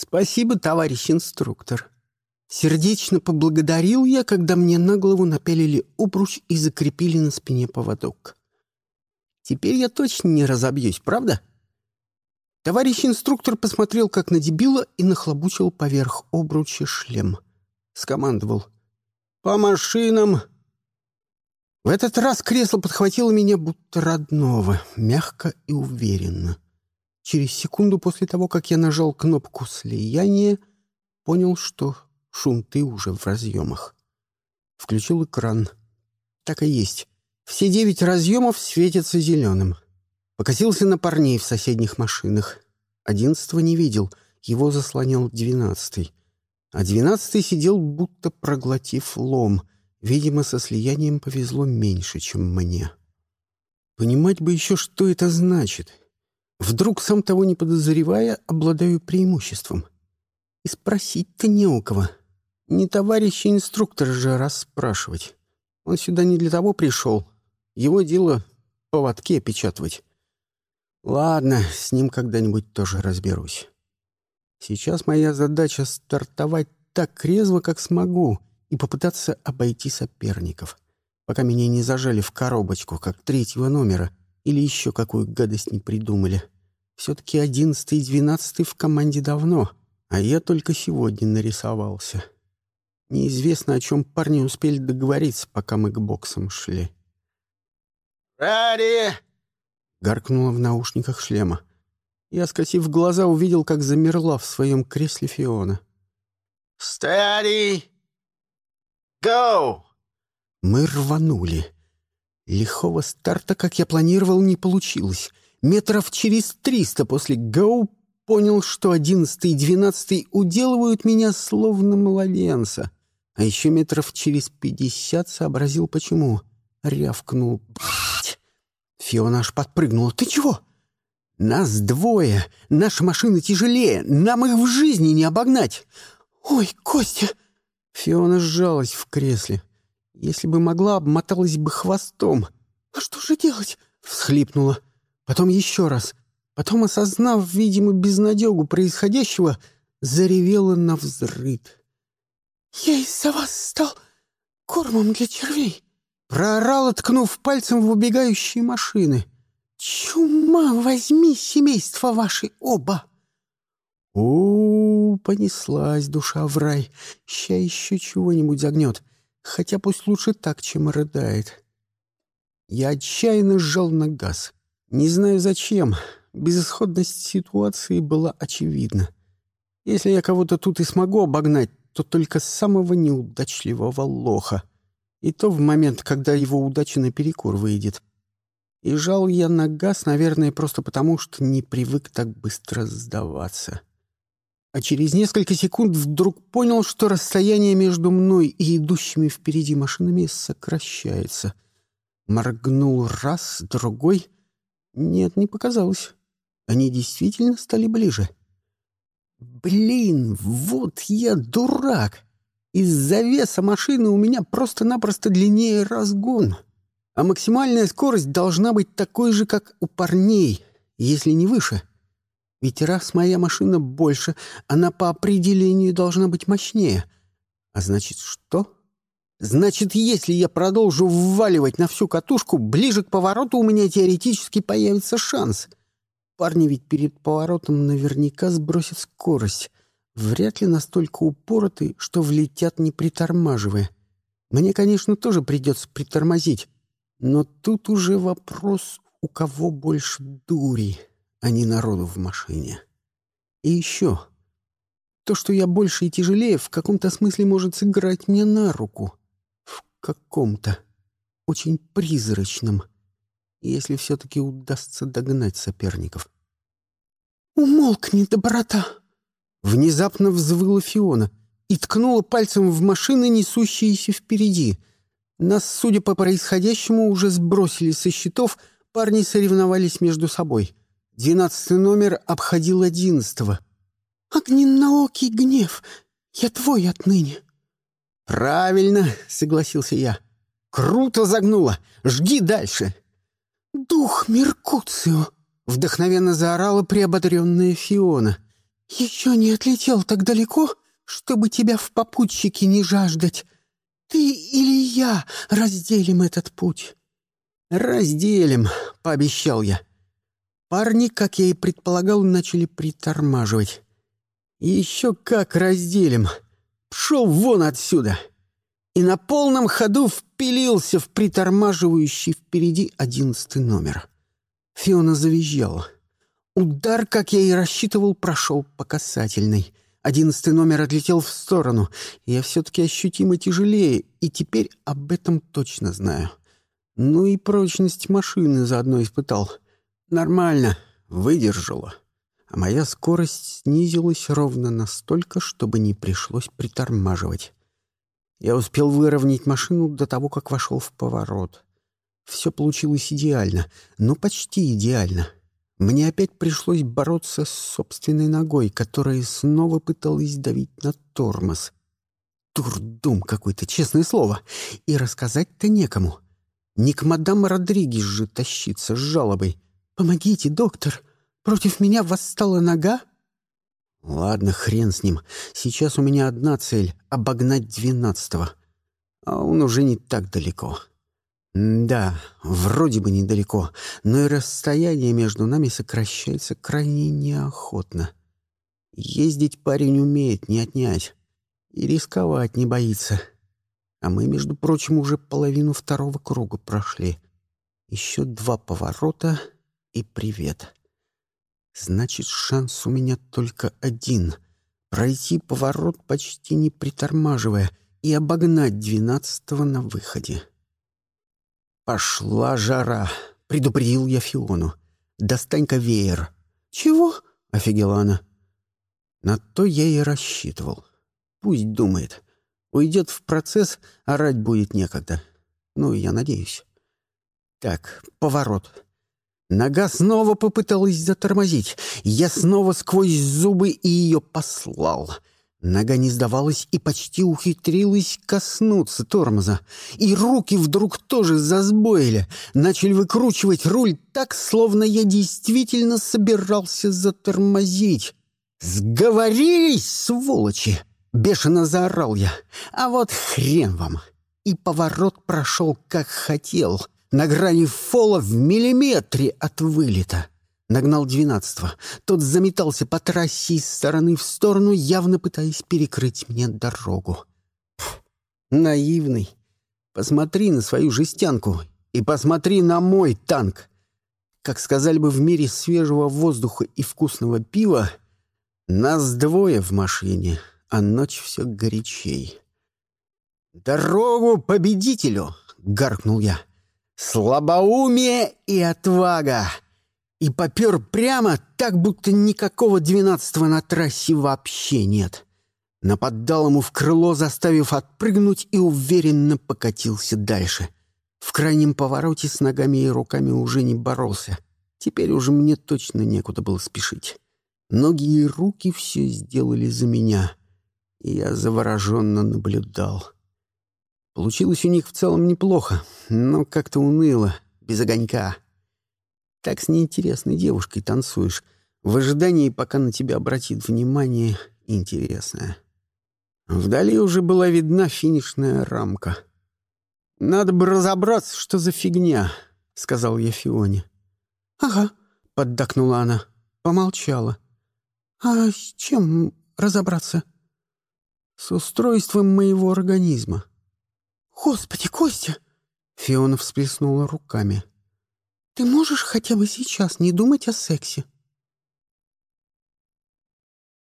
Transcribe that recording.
«Спасибо, товарищ инструктор». Сердечно поблагодарил я, когда мне на голову напялили обруч и закрепили на спине поводок. Теперь я точно не разобьюсь, правда? Товарищ инструктор посмотрел как на дебила и нахлобучил поверх обруча шлем. Скомандовал. «По машинам!» В этот раз кресло подхватило меня будто родного, мягко и уверенно. Через секунду после того, как я нажал кнопку слияния, понял, что шунты уже в разъемах. Включил экран. Так и есть. Все девять разъемов светятся зеленым. Покосился на парней в соседних машинах. Одиннадцатого не видел, его заслонял двенадцатый. А двенадцатый сидел, будто проглотив лом. Видимо, со слиянием повезло меньше, чем мне. Понимать бы еще, что это значит — Вдруг, сам того не подозревая, обладаю преимуществом. И спросить-то не у кого. Не товарища инструктора же расспрашивать. Он сюда не для того пришел. Его дело поводки опечатывать. Ладно, с ним когда-нибудь тоже разберусь. Сейчас моя задача — стартовать так резво, как смогу, и попытаться обойти соперников, пока меня не зажали в коробочку, как третьего номера, или еще какую гадость не придумали. Все-таки одиннадцатый и двенадцатый в команде давно, а я только сегодня нарисовался. Неизвестно, о чем парни успели договориться, пока мы к боксам шли. «Ради!» — гаркнула в наушниках шлема. Я, скосив глаза, увидел, как замерла в своем кресле Фиона. «Steady! Go!» Мы рванули. Лихого старта, как я планировал, не получилось. Метров через триста после «Гоу» понял, что одиннадцатый и двенадцатый уделывают меня словно младенца. А еще метров через пятьдесят сообразил, почему. Рявкнул. «Блядь!» Фиона аж подпрыгнула. «Ты чего?» «Нас двое. Наша машина тяжелее. Нам их в жизни не обогнать». «Ой, Костя!» Фиона сжалась в кресле. Если бы могла, обмоталась бы хвостом. «А что же делать?» — всхлипнула. Потом еще раз. Потом, осознав, видимо, безнадегу происходящего, заревела на взрыд. «Я из-за вас стал кормом для червей!» Проорала, ткнув пальцем в убегающие машины. «Чума возьми семейство ваши оба!» О, понеслась душа в рай. Ща еще чего-нибудь загнет хотя пусть лучше так, чем рыдает. Я отчаянно сжал на газ. Не знаю зачем, безысходность ситуации была очевидна. Если я кого-то тут и смогу обогнать, то только самого неудачливого лоха. И то в момент, когда его удача наперекор выйдет. И жал я на газ, наверное, просто потому, что не привык так быстро сдаваться а через несколько секунд вдруг понял, что расстояние между мной и идущими впереди машинами сокращается. Моргнул раз, другой. Нет, не показалось. Они действительно стали ближе. Блин, вот я дурак. Из-за веса машины у меня просто-напросто длиннее разгон. А максимальная скорость должна быть такой же, как у парней, если не выше. Ведь раз моя машина больше, она по определению должна быть мощнее. А значит, что? Значит, если я продолжу вваливать на всю катушку, ближе к повороту у меня теоретически появится шанс. Парни ведь перед поворотом наверняка сбросят скорость. Вряд ли настолько упороты, что влетят не притормаживая. Мне, конечно, тоже придется притормозить. Но тут уже вопрос, у кого больше дури а не народу в машине. И еще. То, что я больше и тяжелее, в каком-то смысле может сыграть мне на руку. В каком-то. Очень призрачном. Если все-таки удастся догнать соперников. «Умолкни, доброта!» Внезапно взвыла Фиона и ткнула пальцем в машины, несущиеся впереди. Нас, судя по происходящему, уже сбросили со счетов, парни соревновались между собой — Двенадцатый номер обходил одиннадцатого. «Огненноокий гнев, я твой отныне». «Правильно», — согласился я. «Круто загнула! Жги дальше!» «Дух Меркуцио!» — вдохновенно заорала приободренная Фиона. еще не отлетел так далеко, чтобы тебя в попутчике не жаждать. Ты или я разделим этот путь?» «Разделим», — пообещал я. Парни, как я и предполагал, начали притормаживать. «Еще как разделим! Пшел вон отсюда!» И на полном ходу впилился в притормаживающий впереди одиннадцатый номер. Фиона завизжала. Удар, как я и рассчитывал, прошел по касательной. Одиннадцатый номер отлетел в сторону. Я все-таки ощутимо тяжелее, и теперь об этом точно знаю. Ну и прочность машины заодно испытал. Нормально, выдержала. А моя скорость снизилась ровно настолько, чтобы не пришлось притормаживать. Я успел выровнять машину до того, как вошел в поворот. Все получилось идеально, ну почти идеально. Мне опять пришлось бороться с собственной ногой, которая снова пыталась давить на тормоз. Турдум какой-то, честное слово. И рассказать-то некому. Не к мадам Родригес же тащиться с жалобой. «Помогите, доктор! Против меня восстала нога?» «Ладно, хрен с ним. Сейчас у меня одна цель — обогнать двенадцатого. А он уже не так далеко». Да, вроде бы недалеко, но и расстояние между нами сокращается крайне неохотно. Ездить парень умеет, не отнять. И рисковать не боится. А мы, между прочим, уже половину второго круга прошли. Еще два поворота и привет. Значит, шанс у меня только один — пройти поворот, почти не притормаживая, и обогнать двенадцатого на выходе. «Пошла жара!» — предупредил я Фиону. «Достань-ка веер». «Чего?» — офигела она. На то я и рассчитывал. Пусть думает. Уйдет в процесс, орать будет некогда. Ну, я надеюсь. Так, поворот. Нога снова попыталась затормозить. Я снова сквозь зубы и ее послал — Нога не сдавалась и почти ухитрилась коснуться тормоза. И руки вдруг тоже засбоили, начали выкручивать руль так, словно я действительно собирался затормозить. «Сговорились, сволочи!» — бешено заорал я. «А вот хрен вам!» И поворот прошел, как хотел, на грани фола в миллиметре от вылета. Нагнал двенадцатого. Тот заметался по трассе из стороны в сторону, явно пытаясь перекрыть мне дорогу. Пф, наивный. Посмотри на свою жестянку и посмотри на мой танк. Как сказали бы в мире свежего воздуха и вкусного пива, нас двое в машине, а ночь все горячей. «Дорогу победителю!» — гаркнул я. «Слабоумие и отвага!» и попер прямо, так будто никакого двенадцатого на трассе вообще нет. Нападал ему в крыло, заставив отпрыгнуть, и уверенно покатился дальше. В крайнем повороте с ногами и руками уже не боролся. Теперь уже мне точно некуда было спешить. Ноги и руки все сделали за меня. Я завороженно наблюдал. Получилось у них в целом неплохо, но как-то уныло, без огонька. Так с неинтересной девушкой танцуешь, в ожидании, пока на тебя обратит внимание интересное. Вдали уже была видна финишная рамка. «Надо бы разобраться, что за фигня», — сказал я Фионе. «Ага», — поддакнула она, помолчала. «А с чем разобраться?» «С устройством моего организма». «Господи, Костя!» Фиона всплеснула руками. Ты можешь хотя бы сейчас не думать о сексе?